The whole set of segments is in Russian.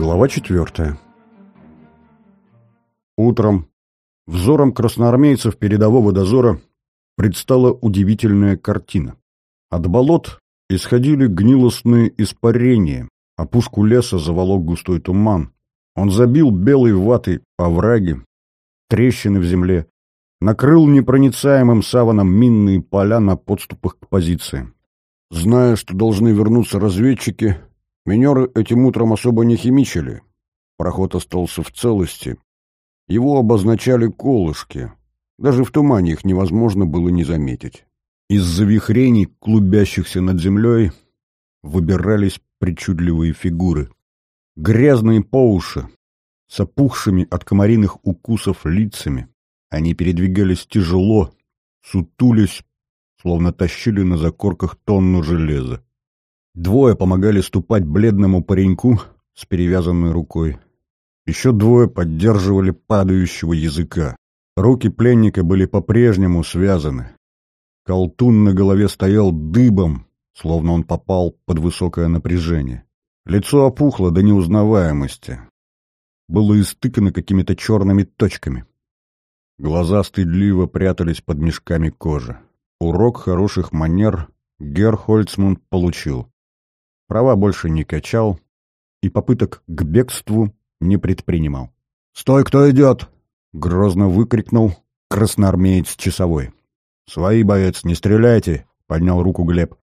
Глава четвертая. Утром взором красноармейцев передового дозора предстала удивительная картина. От болот исходили гнилостные испарения, а пушку леса заволок густой туман. Он забил белой ватой овраги, трещины в земле, накрыл непроницаемым саваном минные поля на подступах к позициям. Зная, что должны вернуться разведчики, минеры этим утром особо не химичили. Проход остался в целости. Его обозначали колышки. Даже в тумане их невозможно было не заметить. Из завихрений, клубящихся над землей, выбирались причудливые фигуры. Грязные по уши, с опухшими от комариных укусов лицами. Они передвигались тяжело, сутулись, словно тащили на закорках тонну железа. Двое помогали ступать бледному пареньку с перевязанной рукой. Еще двое поддерживали падающего языка. Руки пленника были по-прежнему связаны. Колтун на голове стоял дыбом, словно он попал под высокое напряжение. Лицо опухло до неузнаваемости. Было истыкано какими-то черными точками. Глаза стыдливо прятались под мешками кожи. Урок хороших манер Герхольцман получил. Права больше не качал и попыток к бегству не предпринимал. «Стой, кто идет!» — грозно выкрикнул красноармеец часовой. «Свои, боец, не стреляйте!» — поднял руку Глеб.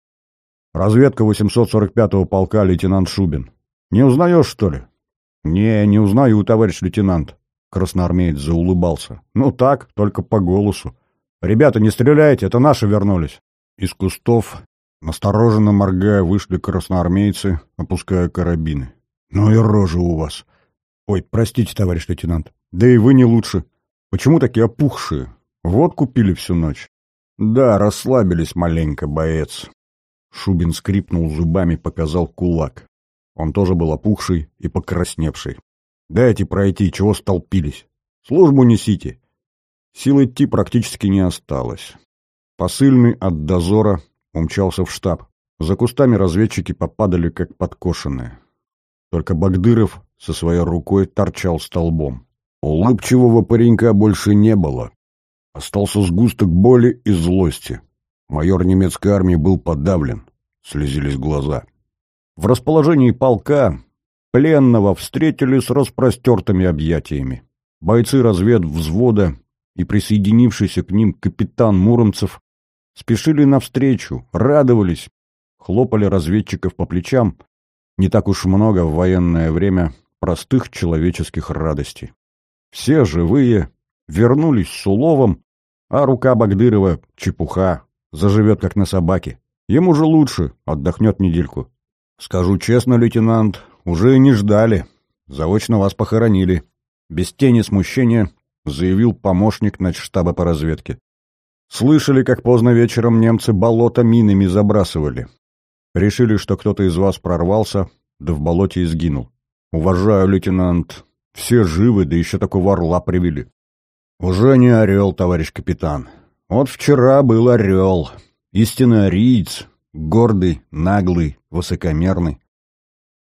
«Разведка 845-го полка лейтенант Шубин. Не узнаешь, что ли?» «Не, не узнаю, товарищ лейтенант», — красноармеец заулыбался. «Ну так, только по голосу. «Ребята, не стреляйте, это наши вернулись!» Из кустов, настороженно моргая, вышли красноармейцы, опуская карабины. «Ну и рожа у вас!» «Ой, простите, товарищ лейтенант. Да и вы не лучше. Почему такие опухшие? Вот купили всю ночь». «Да, расслабились маленько, боец». Шубин скрипнул зубами, показал кулак. Он тоже был опухший и покрасневший. «Дайте пройти, чего столпились? Службу несите. Сил идти практически не осталось. Посыльный от дозора умчался в штаб. За кустами разведчики попадали, как подкошенные. Только Багдыров со своей рукой торчал столбом. Улыбчивого паренька больше не было. Остался сгусток боли и злости. Майор немецкой армии был подавлен. Слезились глаза. В расположении полка пленного встретили с распростертыми объятиями. Бойцы разведвзвода и присоединившийся к ним капитан Муромцев спешили навстречу, радовались, хлопали разведчиков по плечам. Не так уж много в военное время простых человеческих радостей. Все живые, вернулись с уловом, а рука Багдырова — чепуха, заживет как на собаке. Ему же лучше, отдохнет недельку. Скажу честно, лейтенант, уже не ждали. Заочно вас похоронили. Без тени смущения заявил помощник начштаба по разведке. Слышали, как поздно вечером немцы болото минами забрасывали. Решили, что кто-то из вас прорвался, да в болоте и сгинул. Уважаю, лейтенант. Все живы, да еще такого орла привели. Уже не орел, товарищ капитан. Вот вчера был орел. Истинный ариец. Гордый, наглый, высокомерный.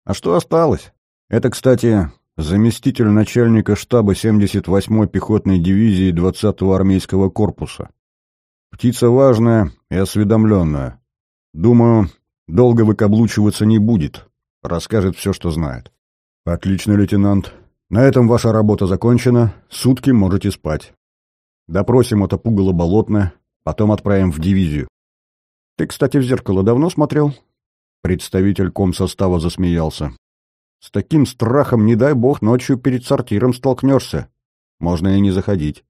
А что осталось? Это, кстати, заместитель начальника штаба 78-й пехотной дивизии 20-го армейского корпуса. Птица важная и осведомленная. Думаю, долго выкаблучиваться не будет. Расскажет все, что знает. Отлично, лейтенант. На этом ваша работа закончена. Сутки можете спать. Допросим это пугало болотное, потом отправим в дивизию. Ты, кстати, в зеркало давно смотрел? Представитель комсостава засмеялся. С таким страхом, не дай бог, ночью перед сортиром столкнешься. Можно и не заходить.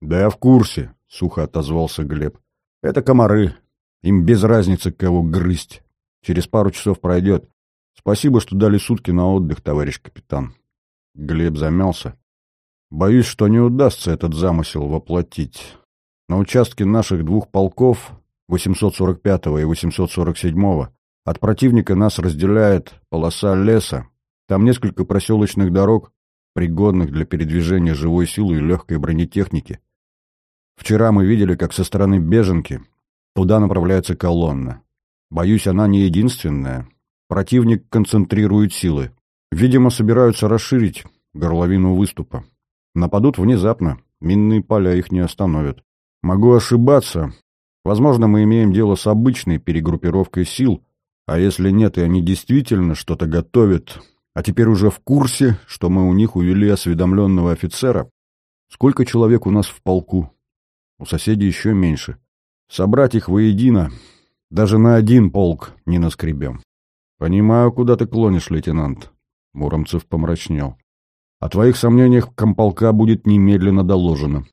Да я в курсе, — сухо отозвался Глеб. Это комары. Им без разницы, кого грызть. Через пару часов пройдет. Спасибо, что дали сутки на отдых, товарищ капитан. Глеб замялся. Боюсь, что не удастся этот замысел воплотить. На участке наших двух полков, 845-го и 847-го, от противника нас разделяет полоса леса, там несколько проселочных дорог, пригодных для передвижения живой силы и легкой бронетехники. Вчера мы видели, как со стороны Беженки туда направляется колонна. Боюсь, она не единственная. Противник концентрирует силы. Видимо, собираются расширить горловину выступа. Нападут внезапно, минные поля их не остановят. Могу ошибаться. Возможно, мы имеем дело с обычной перегруппировкой сил, а если нет, и они действительно что-то готовят, а теперь уже в курсе, что мы у них увели осведомленного офицера, сколько человек у нас в полку? У соседей еще меньше. Собрать их воедино, даже на один полк не наскребем. Понимаю, куда ты клонишь, лейтенант. Муромцев помрачнел. О твоих сомнениях комполка будет немедленно доложено.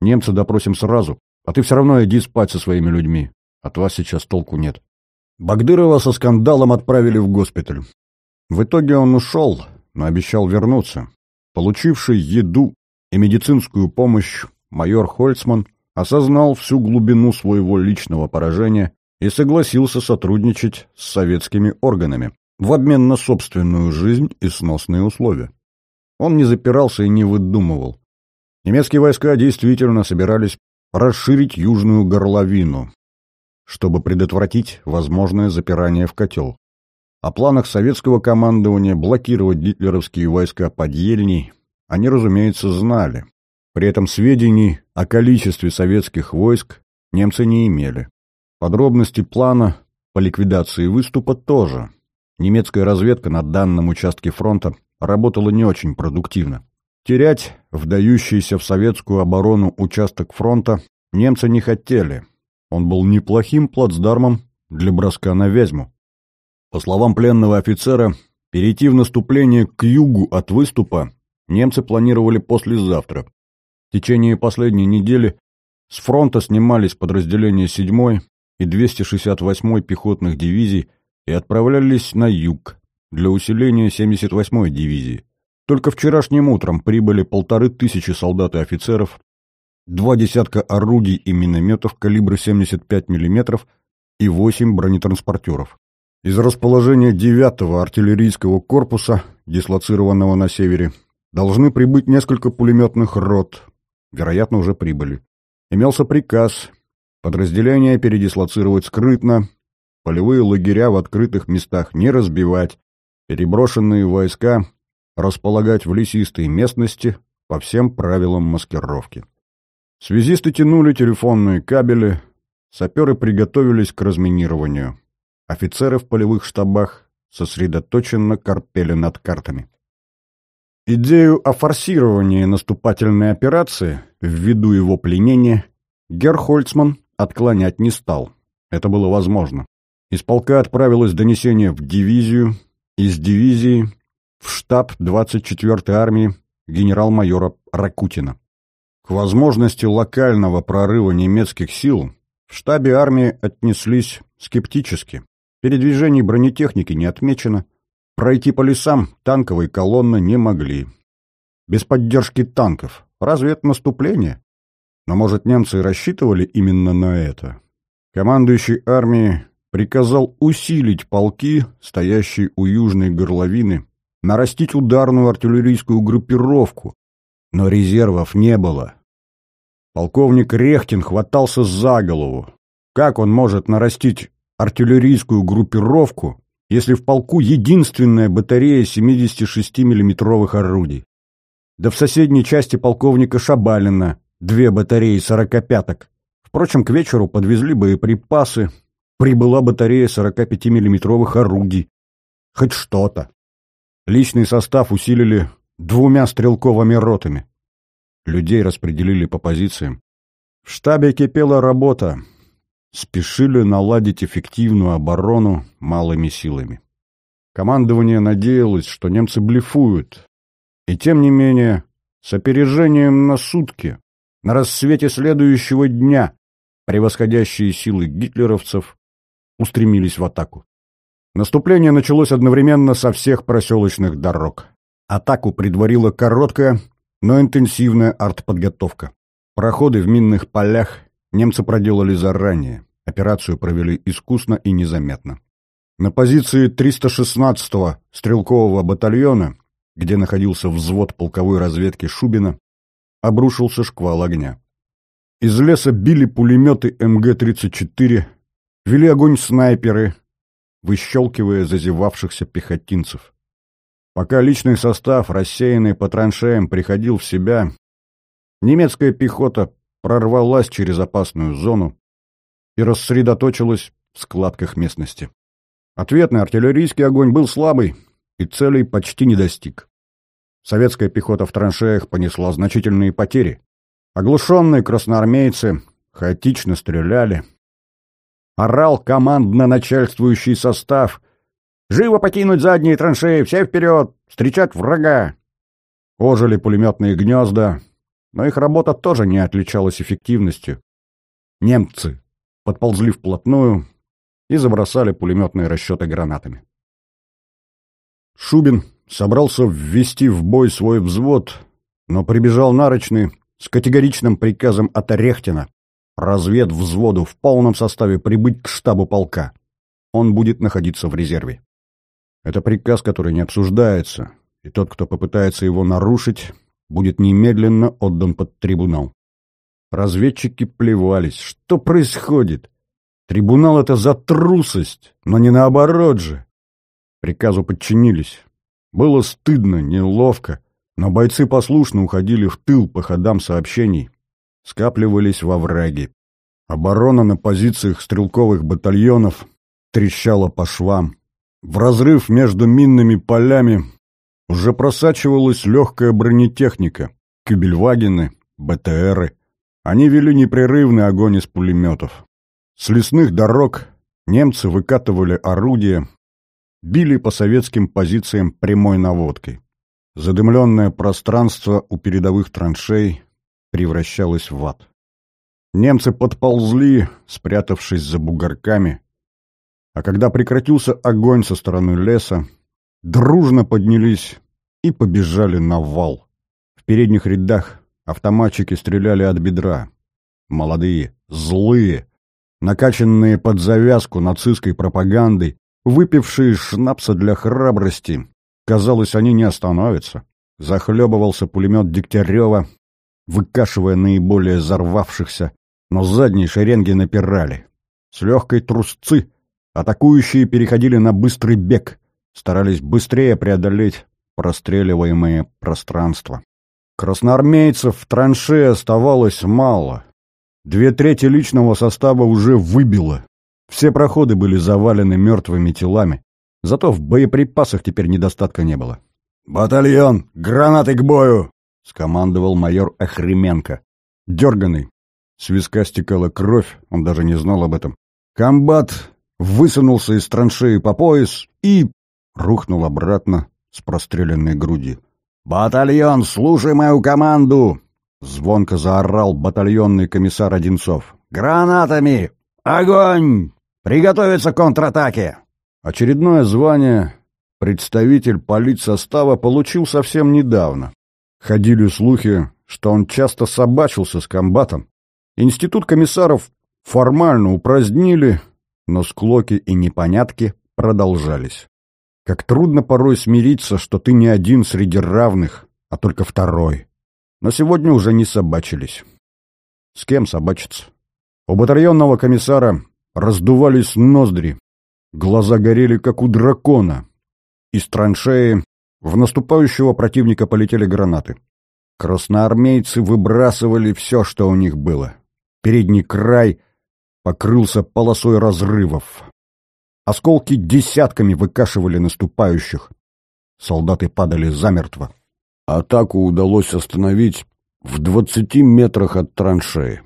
Немца допросим сразу, а ты все равно иди спать со своими людьми. От вас сейчас толку нет. Багдырова со скандалом отправили в госпиталь. В итоге он ушел, но обещал вернуться. Получивший еду и медицинскую помощь майор Хольцман осознал всю глубину своего личного поражения и согласился сотрудничать с советскими органами в обмен на собственную жизнь и сносные условия. Он не запирался и не выдумывал. Немецкие войска действительно собирались расширить южную горловину, чтобы предотвратить возможное запирание в котел. О планах советского командования блокировать гитлеровские войска под Ельней они, разумеется, знали. При этом сведений о количестве советских войск немцы не имели. Подробности плана по ликвидации выступа тоже. Немецкая разведка на данном участке фронта работала не очень продуктивно. Терять вдающийся в советскую оборону участок фронта немцы не хотели. Он был неплохим плацдармом для броска на Вязьму. По словам пленного офицера, перейти в наступление к югу от выступа немцы планировали послезавтра. В течение последней недели с фронта снимались подразделения 7-й и 268-й пехотных дивизий и отправлялись на юг для усиления 78-й дивизии. Только вчерашним утром прибыли полторы тысячи солдат и офицеров, два десятка орудий и минометов калибра 75 мм и восемь бронетранспортеров. Из расположения 9-го артиллерийского корпуса, дислоцированного на севере, должны прибыть несколько пулеметных рот, вероятно, уже прибыли. Имелся приказ Подразделения передислоцировать скрытно, полевые лагеря в открытых местах не разбивать, переброшенные войска располагать в лесистой местности по всем правилам маскировки. Связисты тянули телефонные кабели, саперы приготовились к разминированию. Офицеры в полевых штабах сосредоточенно корпели над картами. Идею о форсировании наступательной операции ввиду его пленения Герхольцман отклонять не стал. Это было возможно. Из полка отправилось донесение в дивизию, из дивизии в штаб 24-й армии генерал-майора Ракутина. К возможности локального прорыва немецких сил в штабе армии отнеслись скептически. Передвижений бронетехники не отмечено, пройти по лесам танковой колонны не могли. Без поддержки танков. Разве это наступление? Но, может, немцы рассчитывали именно на это? Командующий армией приказал усилить полки, стоящие у южной горловины, нарастить ударную артиллерийскую группировку, но резервов не было. Полковник Рехтин хватался за голову. Как он может нарастить артиллерийскую группировку, если в полку единственная батарея 76 миллиметровых орудий? Да в соседней части полковника Шабалина две батареи сорокопяток. Впрочем, к вечеру подвезли боеприпасы, прибыла батарея 45 миллиметровых орудий. Хоть что-то. Личный состав усилили двумя стрелковыми ротами. Людей распределили по позициям. В штабе кипела работа. Спешили наладить эффективную оборону малыми силами. Командование надеялось, что немцы блефуют. И тем не менее, с опережением на сутки на рассвете следующего дня превосходящие силы гитлеровцев устремились в атаку. Наступление началось одновременно со всех проселочных дорог. Атаку предварила короткая, но интенсивная артподготовка. Проходы в минных полях немцы проделали заранее. Операцию провели искусно и незаметно. На позиции 316-го стрелкового батальона, где находился взвод полковой разведки Шубина, обрушился шквал огня. Из леса били пулеметы МГ-34, вели огонь снайперы, выщелкивая зазевавшихся пехотинцев. Пока личный состав, рассеянный по траншеям, приходил в себя, немецкая пехота прорвалась через опасную зону и рассредоточилась в складках местности. Ответный артиллерийский огонь был слабый и целей почти не достиг. Советская пехота в траншеях понесла значительные потери. Оглушенные красноармейцы хаотично стреляли. Орал командно-начальствующий состав. «Живо покинуть задние траншеи! Все вперед! Встречать врага!» Ожили пулеметные гнезда, но их работа тоже не отличалась эффективностью. Немцы подползли вплотную и забросали пулеметные расчеты гранатами. Шубин собрался ввести в бой свой взвод, но прибежал нарочный с категоричным приказом от Орехтина развед взводу в полном составе прибыть к штабу полка. Он будет находиться в резерве. Это приказ, который не обсуждается, и тот, кто попытается его нарушить, будет немедленно отдан под трибунал. Разведчики плевались. Что происходит? Трибунал — это за трусость, но не наоборот же. Приказу подчинились. Было стыдно, неловко, но бойцы послушно уходили в тыл по ходам сообщений, скапливались во враге. Оборона на позициях стрелковых батальонов трещала по швам. В разрыв между минными полями уже просачивалась легкая бронетехника, кюбельвагены, БТРы. Они вели непрерывный огонь из пулеметов. С лесных дорог немцы выкатывали орудия, били по советским позициям прямой наводкой. Задымленное пространство у передовых траншей превращалось в ад. Немцы подползли, спрятавшись за бугорками, а когда прекратился огонь со стороны леса, дружно поднялись и побежали на вал. В передних рядах автоматчики стреляли от бедра. Молодые, злые, накачанные под завязку нацистской пропагандой, выпившие шнапса для храбрости. Казалось, они не остановятся. Захлебывался пулемет Дегтярева, выкашивая наиболее взорвавшихся, но задние шеренги напирали. С легкой трусцы атакующие переходили на быстрый бег, старались быстрее преодолеть простреливаемое пространство. Красноармейцев в транше оставалось мало. Две трети личного состава уже выбило. Все проходы были завалены мертвыми телами. Зато в боеприпасах теперь недостатка не было. «Батальон! Гранаты к бою!» — скомандовал майор Охременко. Дерганный. С виска стекала кровь, он даже не знал об этом. Комбат высунулся из траншеи по пояс и рухнул обратно с простреленной груди. «Батальон, слушай мою команду!» — звонко заорал батальонный комиссар Одинцов. «Гранатами! Огонь! Приготовиться к контратаке!» Очередное звание представитель политсостава получил совсем недавно. Ходили слухи, что он часто собачился с комбатом. Институт комиссаров формально упразднили, но склоки и непонятки продолжались. Как трудно порой смириться, что ты не один среди равных, а только второй. Но сегодня уже не собачились. С кем собачиться? У батальонного комиссара раздувались ноздри, глаза горели, как у дракона. Из траншеи в наступающего противника полетели гранаты. Красноармейцы выбрасывали все, что у них было. Передний край покрылся полосой разрывов. Осколки десятками выкашивали наступающих. Солдаты падали замертво. Атаку удалось остановить в двадцати метрах от траншеи.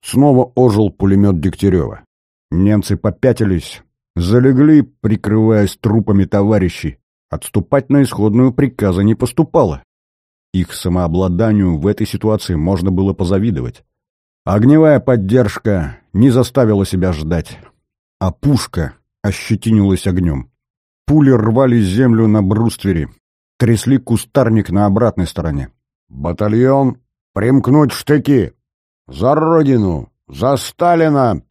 Снова ожил пулемет Дегтярева. Немцы попятились, залегли, прикрываясь трупами товарищей. Отступать на исходную приказа не поступало. Их самообладанию в этой ситуации можно было позавидовать. Огневая поддержка не заставила себя ждать, а пушка ощетинилась огнем. Пули рвали землю на бруствере, трясли кустарник на обратной стороне. «Батальон, примкнуть штыки! За Родину! За Сталина!»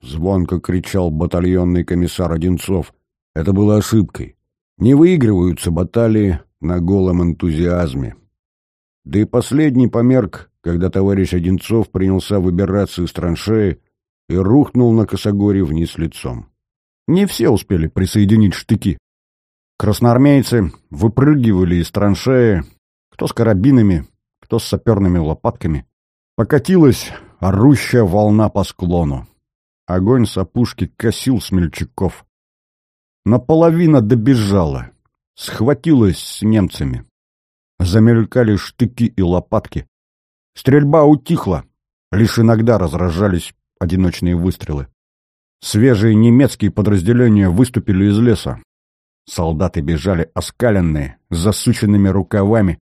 Звонко кричал батальонный комиссар Одинцов. Это было ошибкой. Не выигрываются баталии на голом энтузиазме. Да и последний померк, когда товарищ Одинцов принялся выбираться из траншеи и рухнул на косогоре вниз лицом. Не все успели присоединить штыки. Красноармейцы выпрыгивали из траншеи, кто с карабинами, кто с саперными лопатками. Покатилась орущая волна по склону. Огонь с опушки косил смельчаков. Наполовину добежала, схватилась с немцами. Замелькали штыки и лопатки. Стрельба утихла, лишь иногда разражались одиночные выстрелы. Свежие немецкие подразделения выступили из леса. Солдаты бежали оскаленные, с засученными рукавами,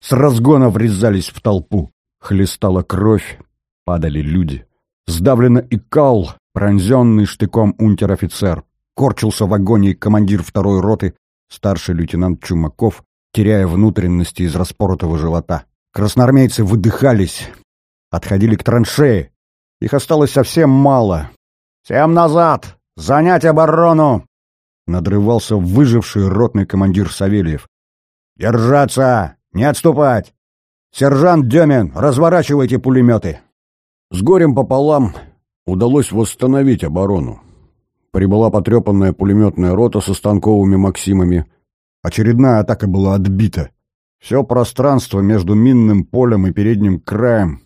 с разгона врезались в толпу. Хлестала кровь, падали люди. Сдавленно икал пронзенный штыком унтер-офицер. Корчился в агонии командир второй роты, старший лейтенант Чумаков, теряя внутренности из распоротого живота. Красноармейцы выдыхались, отходили к траншее. Их осталось совсем мало. «Всем назад! Занять оборону!» Надрывался выживший ротный командир Савельев. «Держаться! Не отступать! Сержант Демин, разворачивайте пулеметы!» С горем пополам удалось восстановить оборону. Прибыла потрепанная пулеметная рота со станковыми «Максимами». Очередная атака была отбита. Все пространство между минным полем и передним краем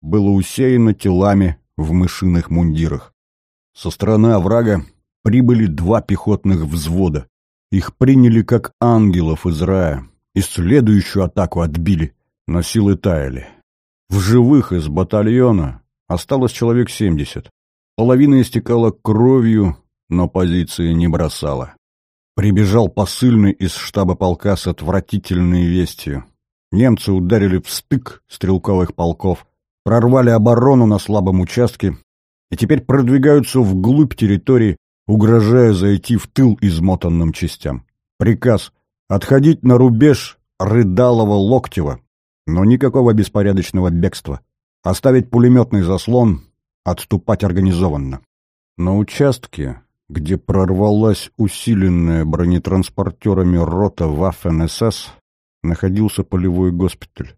было усеяно телами в мышиных мундирах. Со стороны оврага прибыли два пехотных взвода. Их приняли как ангелов из рая, и следующую атаку отбили, но силы таяли. В живых из батальона осталось человек семьдесят. Половина истекала кровью, но позиции не бросала. Прибежал посыльный из штаба полка с отвратительной вестью. Немцы ударили в стык стрелковых полков, прорвали оборону на слабом участке и теперь продвигаются вглубь территории, угрожая зайти в тыл измотанным частям. Приказ отходить на рубеж Рыдалова-Локтева, но никакого беспорядочного бегства. Оставить пулеметный заслон, отступать организованно. На участке где прорвалась усиленная бронетранспортерами рота Waffen-СС, находился полевой госпиталь.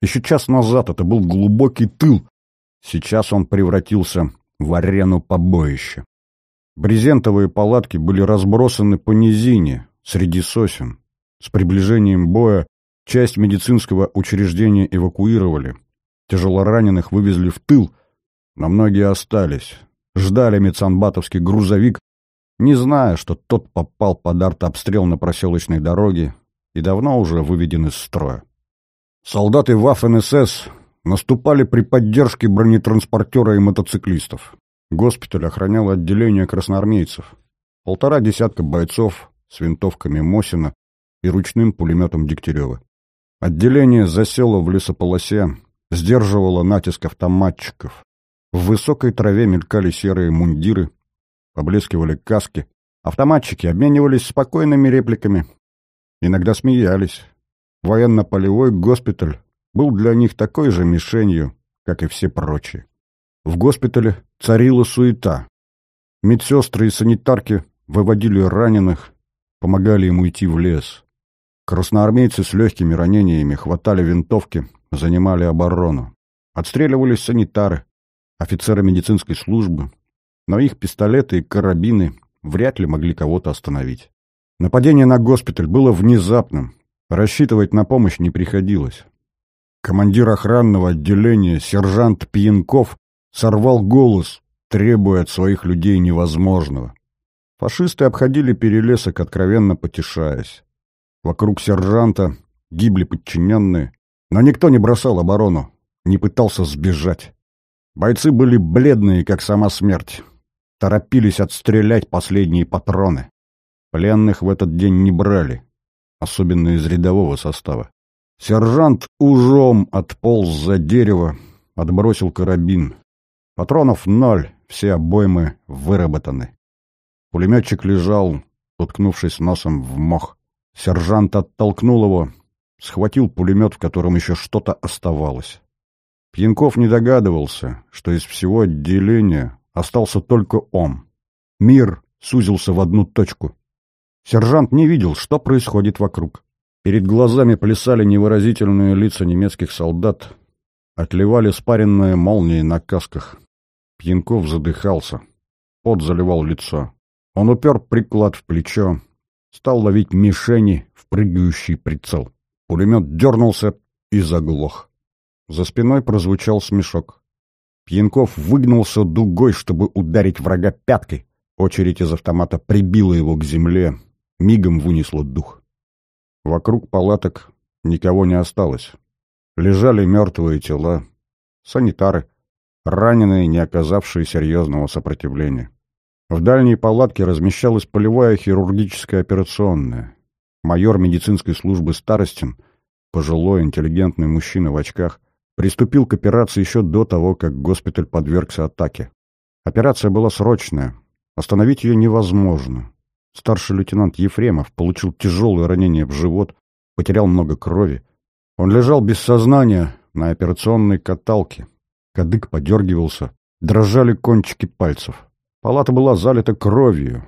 Еще час назад это был глубокий тыл, сейчас он превратился в арену побоища. Брезентовые палатки были разбросаны по низине, среди сосен. С приближением боя часть медицинского учреждения эвакуировали. Тяжелораненых вывезли в тыл, но многие остались, ждали медсанбатовский грузовик, не зная, что тот попал под артобстрел на проселочной дороге и давно уже выведен из строя. Солдаты Waffen-СС наступали при поддержке бронетранспортера и мотоциклистов. Госпиталь охранял отделение красноармейцев. Полтора десятка бойцов с винтовками Мосина и ручным пулеметом Дегтярева. Отделение засело в лесополосе, сдерживало натиск автоматчиков. В высокой траве мелькали серые мундиры, поблескивали каски. Автоматчики обменивались спокойными репликами. Иногда смеялись. Военно-полевой госпиталь был для них такой же мишенью, как и все прочие. В госпитале царила суета. Медсестры и санитарки выводили раненых, помогали им уйти в лес. Красноармейцы с легкими ранениями хватали винтовки, занимали оборону. Отстреливались санитары, офицеры медицинской службы, но их пистолеты и карабины вряд ли могли кого-то остановить. Нападение на госпиталь было внезапным, рассчитывать на помощь не приходилось. Командир охранного отделения, сержант Пьянков, сорвал голос, требуя от своих людей невозможного. Фашисты обходили перелесок, откровенно потешаясь. Вокруг сержанта гибли подчиненные, но никто не бросал оборону, не пытался сбежать. Бойцы были бледные, как сама смерть. Торопились отстрелять последние патроны. Пленных в этот день не брали, особенно из рядового состава. Сержант ужом отполз за дерево, отбросил карабин. Патронов ноль, все обоймы выработаны. Пулеметчик лежал, уткнувшись носом в мох. Сержант оттолкнул его, схватил пулемет, в котором еще что-то оставалось. Пьянков не догадывался, что из всего отделения остался только он. Мир сузился в одну точку. Сержант не видел, что происходит вокруг. Перед глазами плясали невыразительные лица немецких солдат, отливали спаренные молнии на касках. Пьянков задыхался. Пот заливал лицо. Он упер приклад в плечо, стал ловить мишени в прыгающий прицел. Пулемет дернулся и заглох. За спиной прозвучал смешок. Пьянков выгнулся дугой, чтобы ударить врага пяткой. Очередь из автомата прибила его к земле, мигом вынесла дух. Вокруг палаток никого не осталось. Лежали мертвые тела, санитары, раненые, не оказавшие серьезного сопротивления. В дальней палатке размещалась полевая хирургическая операционная. Майор медицинской службы Старостин, пожилой интеллигентный мужчина в очках, приступил к операции еще до того, как госпиталь подвергся атаке. Операция была срочная. Остановить ее невозможно. Старший лейтенант Ефремов получил тяжелое ранение в живот, потерял много крови. Он лежал без сознания на операционной каталке. Кадык подергивался, дрожали кончики пальцев. Палата была залита кровью.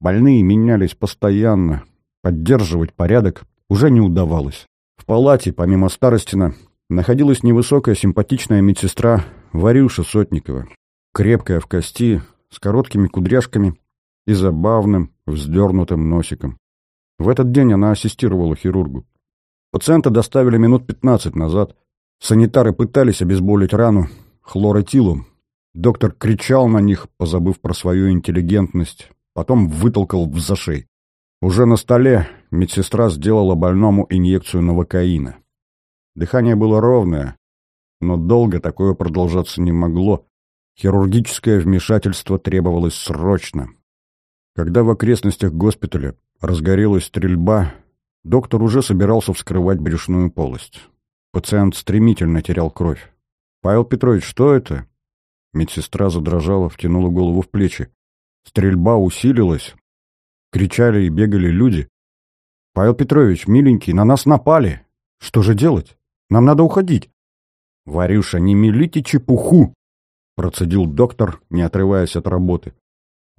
Больные менялись постоянно. Поддерживать порядок уже не удавалось. В палате, помимо Старостина, находилась невысокая симпатичная медсестра Варюша Сотникова, крепкая в кости, с короткими кудряшками и забавным, вздернутым носиком. В этот день она ассистировала хирургу. Пациента доставили минут пятнадцать назад. Санитары пытались обезболить рану хлоротилом. Доктор кричал на них, позабыв про свою интеллигентность, потом вытолкал в зашей. Уже на столе медсестра сделала больному инъекцию новокаина. Дыхание было ровное, но долго такое продолжаться не могло. Хирургическое вмешательство требовалось срочно. Когда в окрестностях госпиталя разгорелась стрельба, доктор уже собирался вскрывать брюшную полость. Пациент стремительно терял кровь. «Павел Петрович, что это?» Медсестра задрожала, втянула голову в плечи. Стрельба усилилась. Кричали и бегали люди. «Павел Петрович, миленький, на нас напали! Что же делать?» Нам надо уходить. Варюша, не мелите чепуху, процедил доктор, не отрываясь от работы.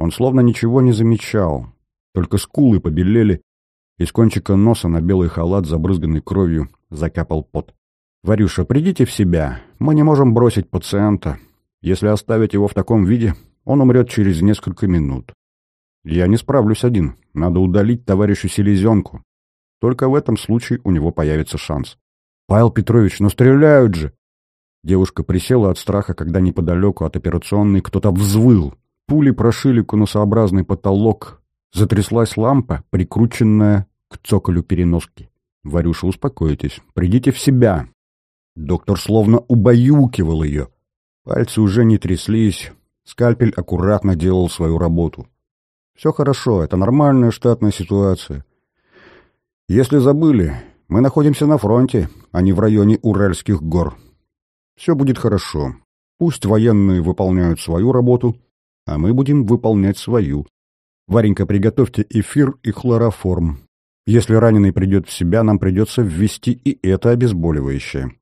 Он словно ничего не замечал, только скулы побелели, из кончика носа на белый халат, забрызганный кровью, закапал пот. «Варюша, придите в себя. Мы не можем бросить пациента. Если оставить его в таком виде, он умрет через несколько минут. Я не справлюсь один. Надо удалить товарищу селезенку. Только в этом случае у него появится шанс. «Павел Петрович, ну стреляют же!» Девушка присела от страха, когда неподалеку от операционной кто-то взвыл. Пули прошили конусообразный потолок. Затряслась лампа, прикрученная к цоколю переноски. «Варюша, успокойтесь. Придите в себя». Доктор словно убаюкивал ее. Пальцы уже не тряслись. Скальпель аккуратно делал свою работу. «Все хорошо, это нормальная штатная ситуация. Если забыли, мы находимся на фронте, а не в районе Уральских гор. Все будет хорошо. Пусть военные выполняют свою работу, а мы будем выполнять свою. Варенька, приготовьте эфир и хлороформ. Если раненый придет в себя, нам придется ввести и это обезболивающее.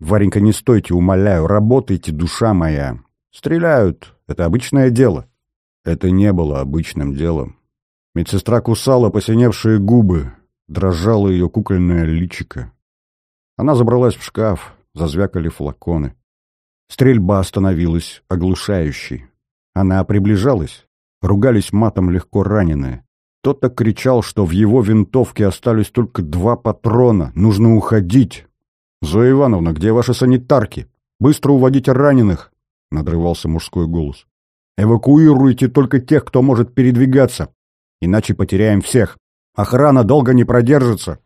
Варенька, не стойте, умоляю, работайте, душа моя. Стреляют, это обычное дело. Это не было обычным делом. Медсестра кусала посиневшие губы, дрожало ее кукольное личико. Она забралась в шкаф, зазвякали флаконы. Стрельба остановилась, оглушающей. Она приближалась, ругались матом легко раненые. Кто-то кричал, что в его винтовке остались только два патрона, нужно уходить. «Зоя Ивановна, где ваши санитарки? Быстро уводите раненых!» — надрывался мужской голос. «Эвакуируйте только тех, кто может передвигаться, иначе потеряем всех!» Охрана долго не продержится.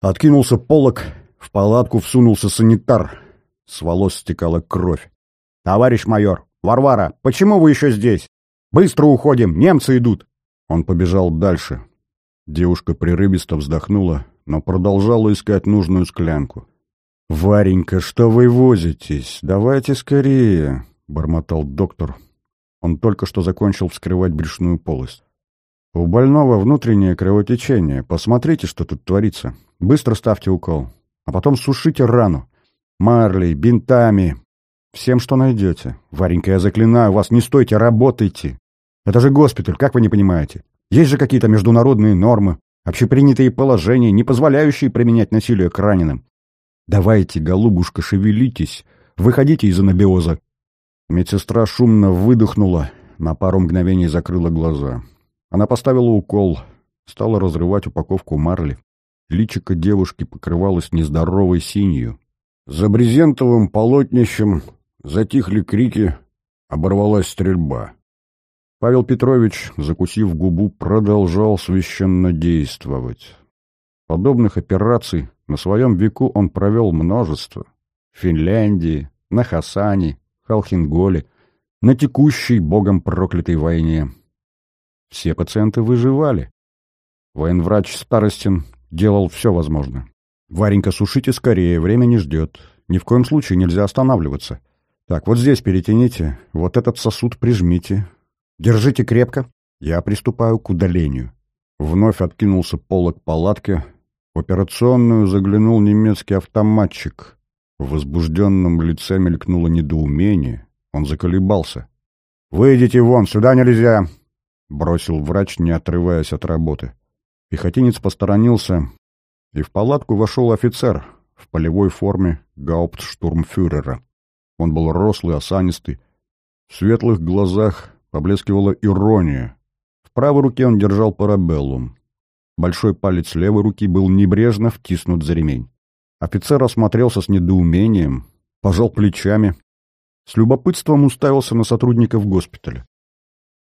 Откинулся полок, в палатку всунулся санитар. С волос стекала кровь. «Товарищ майор! Варвара! Почему вы еще здесь? Быстро уходим! Немцы идут!» Он побежал дальше. Девушка прерывисто вздохнула, но продолжала искать нужную склянку. «Варенька, что вы возитесь? Давайте скорее!» — бормотал доктор. Он только что закончил вскрывать брюшную полость. У больного внутреннее кровотечение. Посмотрите, что тут творится. Быстро ставьте укол. А потом сушите рану. Марлей, бинтами. Всем, что найдете. Варенька, я заклинаю вас, не стойте, работайте. Это же госпиталь, как вы не понимаете? Есть же какие-то международные нормы, общепринятые положения, не позволяющие применять насилие к раненым. Давайте, голубушка, шевелитесь. Выходите из анабиоза. Медсестра шумно выдохнула, на пару мгновений закрыла глаза. Она поставила укол. стала разрывать упаковку марли. Личико девушки покрывалось нездоровой синью. За брезентовым полотнищем затихли крики, оборвалась стрельба. Павел Петрович, закусив губу, продолжал священно действовать. Подобных операций на своем веку он провел множество. В Финляндии, на Хасане, Халхинголе, на текущей богом проклятой войне. Все пациенты выживали. Военврач Старостин делал все возможное. «Варенька, сушите скорее, время не ждет. Ни в коем случае нельзя останавливаться. Так, вот здесь перетяните, вот этот сосуд прижмите. Держите крепко. Я приступаю к удалению». Вновь откинулся полок палатки. В операционную заглянул немецкий автоматчик. В возбужденном лице мелькнуло недоумение. Он заколебался. «Выйдите вон, сюда нельзя!» — бросил врач, не отрываясь от работы. Пехотинец посторонился, и в палатку вошел офицер в полевой форме гауптштурмфюрера. Он был рослый, осанистый. В светлых глазах поблескивала ирония. В правой руке он держал парабеллум. Большой палец левой руки был небрежно втиснут за ремень. Офицер осмотрелся с недоумением, пожал плечами, с любопытством уставился на сотрудников госпиталя.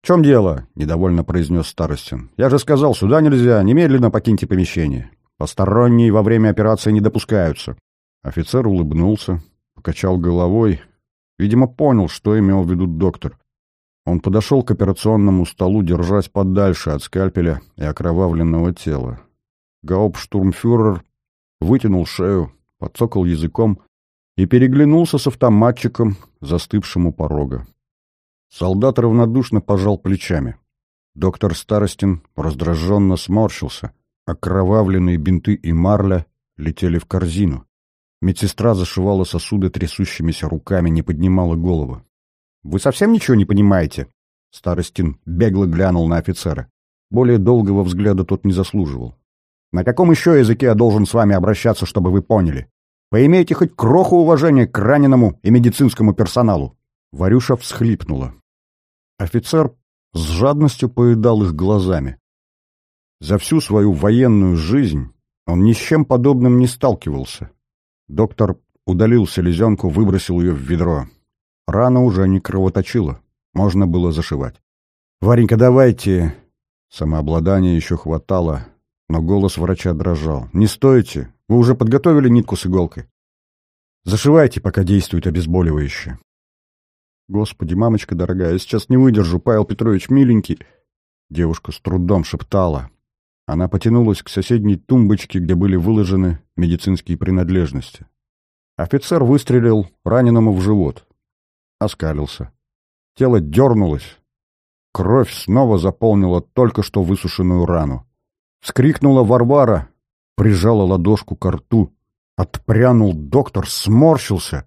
«В чем дело?» — недовольно произнес Старостин. «Я же сказал, сюда нельзя, немедленно покиньте помещение. Посторонние во время операции не допускаются». Офицер улыбнулся, покачал головой. Видимо, понял, что имел в виду доктор. Он подошел к операционному столу, держась подальше от скальпеля и окровавленного тела. Гауптштурмфюрер вытянул шею, подцокал языком и переглянулся с автоматчиком, застывшим у порога. Солдат равнодушно пожал плечами. Доктор Старостин раздраженно сморщился. Окровавленные бинты и марля летели в корзину. Медсестра зашивала сосуды трясущимися руками, не поднимала голову. «Вы совсем ничего не понимаете?» Старостин бегло глянул на офицера. Более долгого взгляда тот не заслуживал. «На каком еще языке я должен с вами обращаться, чтобы вы поняли? Поимейте хоть кроху уважения к раненому и медицинскому персоналу!» Варюша всхлипнула. Офицер с жадностью поедал их глазами. За всю свою военную жизнь он ни с чем подобным не сталкивался. Доктор удалил селезенку, выбросил ее в ведро. Рана уже не кровоточила. Можно было зашивать. «Варенька, давайте...» Самообладания еще хватало, но голос врача дрожал. «Не стойте! Вы уже подготовили нитку с иголкой?» «Зашивайте, пока действует обезболивающее». «Господи, мамочка дорогая, я сейчас не выдержу, Павел Петрович, миленький!» Девушка с трудом шептала. Она потянулась к соседней тумбочке, где были выложены медицинские принадлежности. Офицер выстрелил раненому в живот оскалился. Тело дернулось. Кровь снова заполнила только что высушенную рану. Вскрикнула Варвара, прижала ладошку к рту. Отпрянул доктор, сморщился.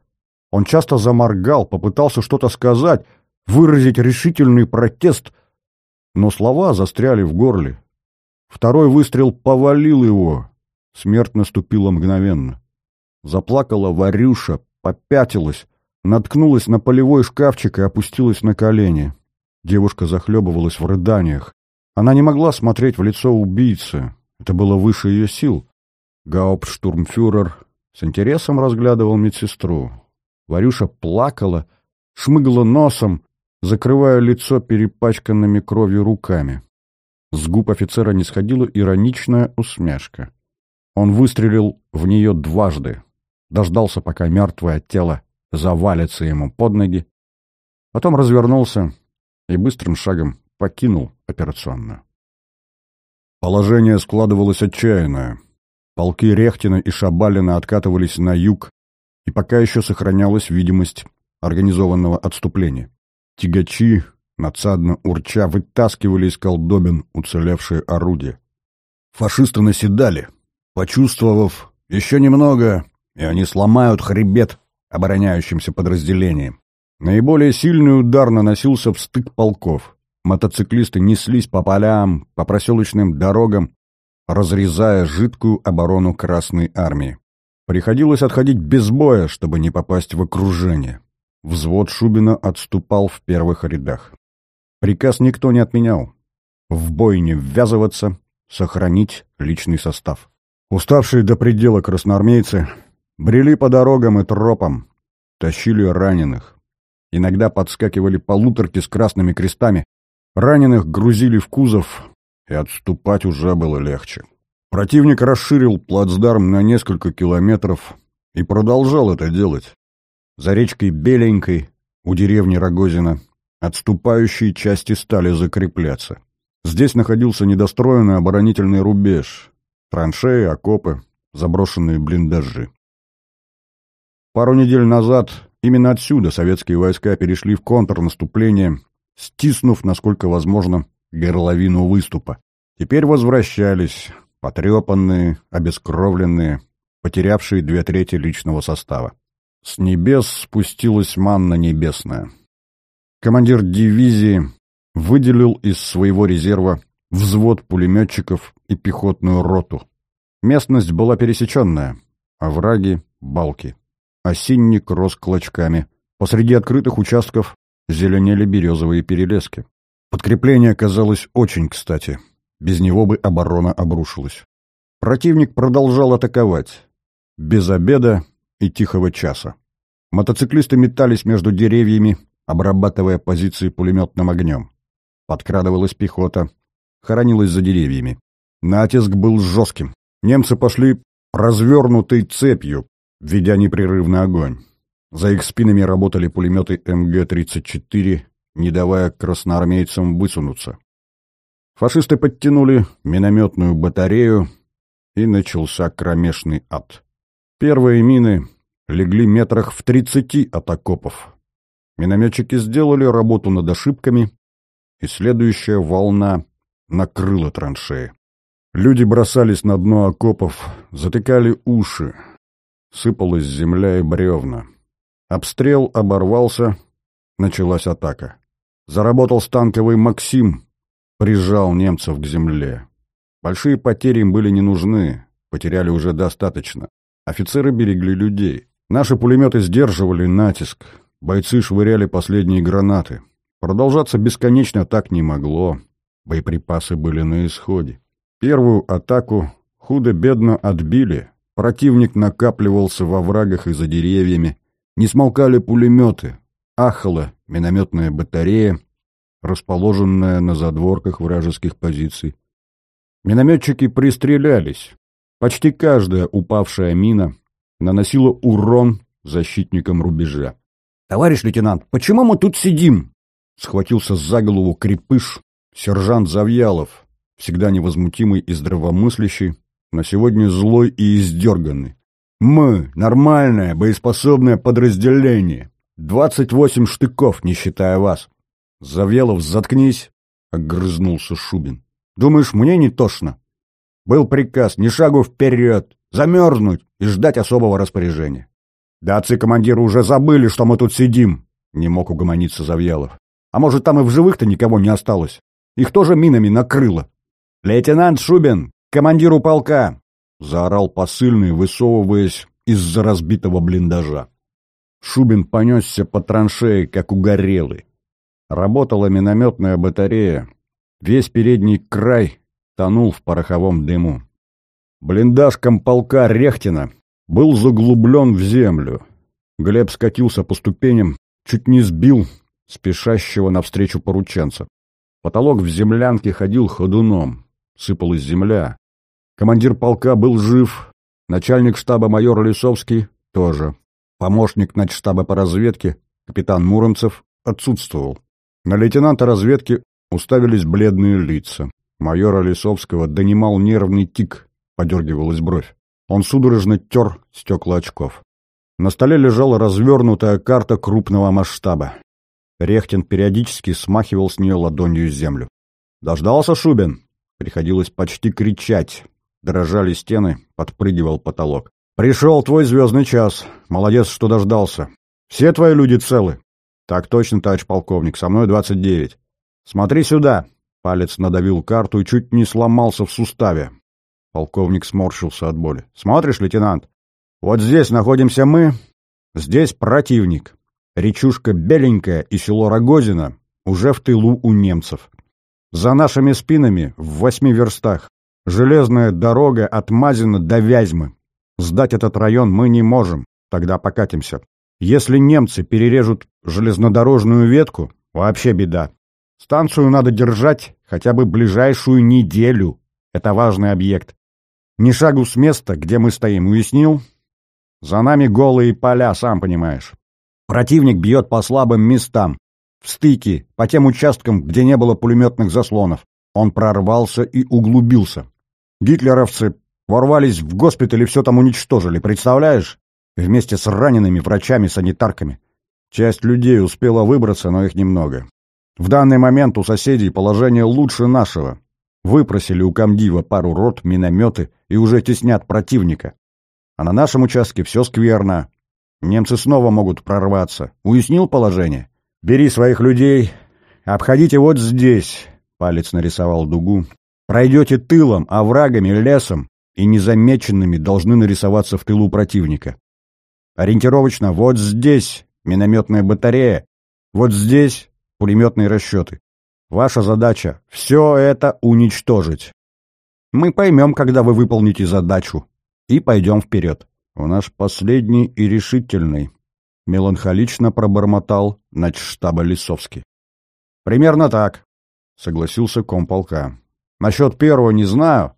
Он часто заморгал, попытался что-то сказать, выразить решительный протест, но слова застряли в горле. Второй выстрел повалил его. Смерть наступила мгновенно. Заплакала Варюша, попятилась, наткнулась на полевой шкафчик и опустилась на колени. Девушка захлебывалась в рыданиях. Она не могла смотреть в лицо убийцы. Это было выше ее сил. Гауптштурмфюрер с интересом разглядывал медсестру. Варюша плакала, шмыгала носом, закрывая лицо перепачканными кровью руками. С губ офицера не сходила ироничная усмешка. Он выстрелил в нее дважды, дождался, пока мертвое тело завалится ему под ноги, потом развернулся и быстрым шагом покинул операционную. Положение складывалось отчаянное. Полки Рехтина и Шабалина откатывались на юг, и пока еще сохранялась видимость организованного отступления. Тягачи, надсадно урча, вытаскивали из колдобин уцелевшие орудия. Фашисты наседали, почувствовав еще немного, и они сломают хребет обороняющимся подразделениям. Наиболее сильный удар наносился в стык полков. Мотоциклисты неслись по полям, по проселочным дорогам, разрезая жидкую оборону Красной Армии. Приходилось отходить без боя, чтобы не попасть в окружение. Взвод Шубина отступал в первых рядах. Приказ никто не отменял. В бой не ввязываться, сохранить личный состав. Уставшие до предела красноармейцы брели по дорогам и тропам, тащили раненых. Иногда подскакивали полуторки с красными крестами, раненых грузили в кузов, и отступать уже было легче. Противник расширил плацдарм на несколько километров и продолжал это делать. За речкой Беленькой, у деревни Рогозина, отступающие части стали закрепляться. Здесь находился недостроенный оборонительный рубеж, траншеи, окопы, заброшенные блиндажи. Пару недель назад именно отсюда советские войска перешли в контрнаступление, стиснув, насколько возможно, горловину выступа. Теперь возвращались, потрепанные, обескровленные, потерявшие две трети личного состава. С небес спустилась манна небесная. Командир дивизии выделил из своего резерва взвод пулеметчиков и пехотную роту. Местность была пересеченная, овраги, балки. Осинник рос клочками. Посреди открытых участков зеленели березовые перелески. Подкрепление оказалось очень кстати. Без него бы оборона обрушилась. Противник продолжал атаковать. Без обеда и тихого часа. Мотоциклисты метались между деревьями, обрабатывая позиции пулеметным огнем. Подкрадывалась пехота, хоронилась за деревьями. Натиск был жестким. Немцы пошли развернутой цепью, ведя непрерывный огонь. За их спинами работали пулеметы МГ-34, не давая красноармейцам высунуться. Фашисты подтянули минометную батарею, и начался кромешный ад. Первые мины легли метрах в тридцати от окопов. Минометчики сделали работу над ошибками, и следующая волна накрыла траншеи. Люди бросались на дно окопов, затыкали уши. Сыпалась земля и бревна. Обстрел оборвался, началась атака. Заработал станковый «Максим», прижал немцев к земле. Большие потери им были не нужны, потеряли уже достаточно. Офицеры берегли людей. Наши пулеметы сдерживали натиск, бойцы швыряли последние гранаты. Продолжаться бесконечно так не могло, боеприпасы были на исходе. Первую атаку худо-бедно отбили, противник накапливался во врагах и за деревьями, не смолкали пулеметы, ахала минометная батарея, расположенная на задворках вражеских позиций. Минометчики пристрелялись. Почти каждая упавшая мина наносила урон защитникам рубежа. «Товарищ лейтенант, почему мы тут сидим?» Схватился за голову крепыш, сержант Завьялов, всегда невозмутимый и здравомыслящий, но сегодня злой и издерганный. «Мы — нормальное, боеспособное подразделение. Двадцать восемь штыков, не считая вас. «Завьялов, заткнись!» — огрызнулся Шубин. «Думаешь, мне не тошно?» «Был приказ ни шагу вперед, замерзнуть и ждать особого распоряжения». «Да отцы-командиры уже забыли, что мы тут сидим!» — не мог угомониться Завьялов. «А может, там и в живых-то никого не осталось? Их тоже минами накрыло!» «Лейтенант Шубин, командиру полка!» — заорал посыльный, высовываясь из-за разбитого блиндажа. Шубин понесся по траншее, как угорелый. Работала минометная батарея. Весь передний край тонул в пороховом дыму. Блиндаж комполка Рехтина был заглублен в землю. Глеб скатился по ступеням, чуть не сбил спешащего навстречу порученца. Потолок в землянке ходил ходуном, сыпалась земля. Командир полка был жив, начальник штаба майор Лисовский тоже. Помощник начштаба по разведке, капитан Муромцев, отсутствовал. На лейтенанта разведки уставились бледные лица. Майора Лисовского донимал нервный тик, подергивалась бровь. Он судорожно тер стекла очков. На столе лежала развернутая карта крупного масштаба. Рехтин периодически смахивал с нее ладонью землю. «Дождался Шубин?» Приходилось почти кричать. Дрожали стены, подпрыгивал потолок. «Пришел твой звездный час. Молодец, что дождался. Все твои люди целы?» «Так точно, товарищ полковник, со мной двадцать девять. Смотри сюда!» Палец надавил карту и чуть не сломался в суставе. Полковник сморщился от боли. «Смотришь, лейтенант? Вот здесь находимся мы, здесь противник. Речушка Беленькая и село Рогозино уже в тылу у немцев. За нашими спинами, в восьми верстах, Железная дорога от Мазина до Вязьмы. Сдать этот район мы не можем, тогда покатимся. Если немцы перережут железнодорожную ветку, вообще беда. Станцию надо держать хотя бы ближайшую неделю. Это важный объект. Ни шагу с места, где мы стоим, уяснил? За нами голые поля, сам понимаешь. Противник бьет по слабым местам. В стыке, по тем участкам, где не было пулеметных заслонов. Он прорвался и углубился. Гитлеровцы ворвались в госпиталь и все там уничтожили, представляешь? Вместе с ранеными врачами, санитарками. Часть людей успела выбраться, но их немного. В данный момент у соседей положение лучше нашего. Выпросили у комдива пару рот, минометы и уже теснят противника. А на нашем участке все скверно. Немцы снова могут прорваться. Уяснил положение? Бери своих людей, обходите вот здесь. Палец нарисовал дугу. Пройдете тылом, оврагами, лесом и незамеченными должны нарисоваться в тылу противника. Ориентировочно вот здесь минометная батарея, вот здесь пулеметные расчеты. Ваша задача — все это уничтожить. Мы поймем, когда вы выполните задачу, и пойдем вперед. У нас последний и решительный, — меланхолично пробормотал начштаба Лисовский. Примерно так, — согласился комполка. Насчет первого не знаю,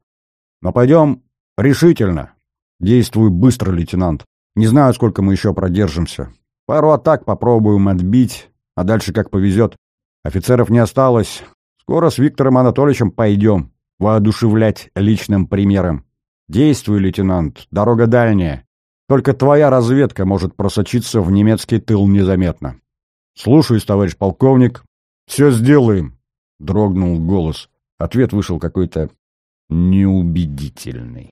но пойдем решительно. Действуй быстро, лейтенант. Не знаю, сколько мы еще продержимся. Пару атак попробуем отбить, а дальше как повезет. Офицеров не осталось. Скоро с Виктором Анатольевичем пойдем воодушевлять личным примером. Действуй, лейтенант, дорога дальняя. Только твоя разведка может просочиться в немецкий тыл незаметно. Слушаюсь, товарищ полковник. Все сделаем, — дрогнул голос. Ответ вышел какой-то неубедительный.